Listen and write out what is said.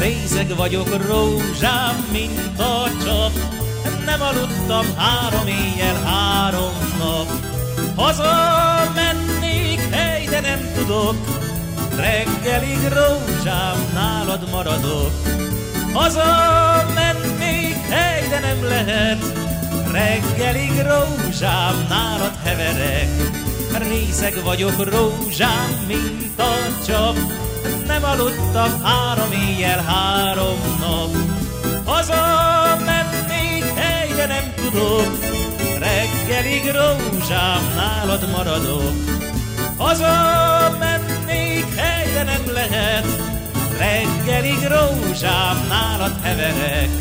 Részeg vagyok rózsám, mint a csap, nem aludtam három éjjel, három nap. Haza mennék, hely, nem tudok, reggelig rózsám, nálad maradok. Haza mennék, hely, de nem lehet, reggelig rózsám, nálad heverek. Részeg vagyok rózsám, mint a csap, nem aludtam három éjjel, három nap. Haza mennék, hely, de nem tudok, reggelig rózsám, nálad maradok. Haza mennék, hely, de nem lehet, reggelig rózsám, nálad heverek.